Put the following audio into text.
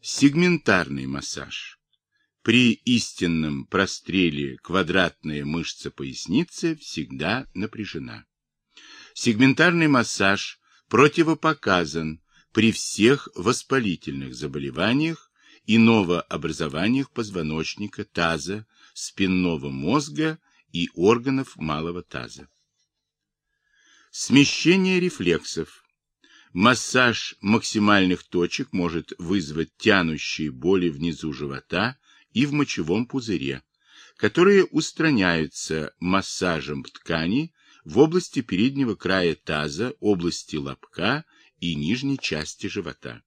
Сегментарный массаж. При истинном простреле квадратная мышца поясницы всегда напряжена. Сегментарный массаж противопоказан при всех воспалительных заболеваниях и новообразованиях позвоночника, таза, спинного мозга и органов малого таза. Смещение рефлексов. Массаж максимальных точек может вызвать тянущие боли внизу живота и в мочевом пузыре, которые устраняются массажем тканей в области переднего края таза, области лобка и нижней части живота.